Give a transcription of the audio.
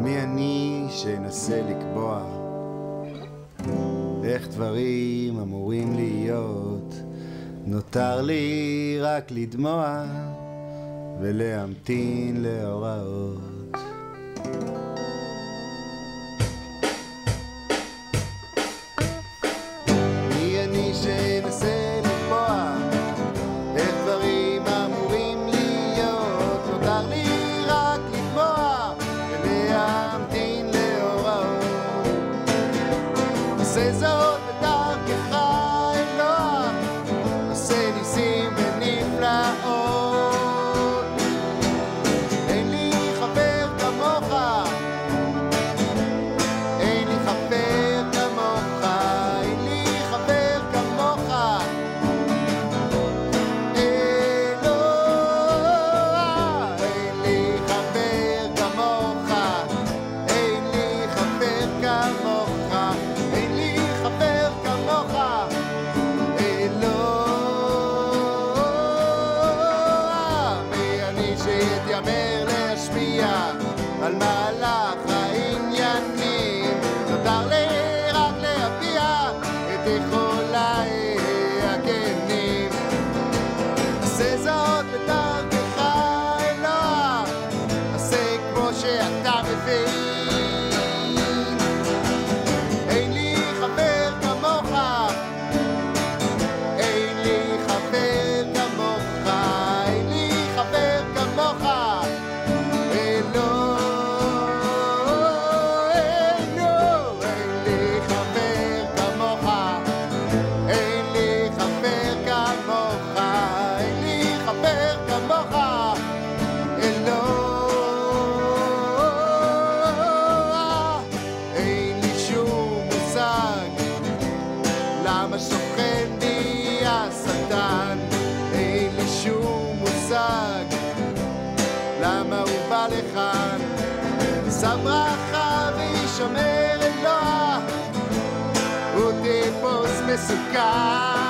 מי אני שאנסה לקבוע איך דברים אמורים להיות? נותר לי רק לדמוע ולהמתין להוראות. מי אני שאנסה דברים אמורים להיות, נותר לי רק לקבוע hospital. למה שוכן בי השטן? אין לי שום מושג למה הוא בא לכאן. שא ברכה וישמר אלוה הוא טיפוס מסוכן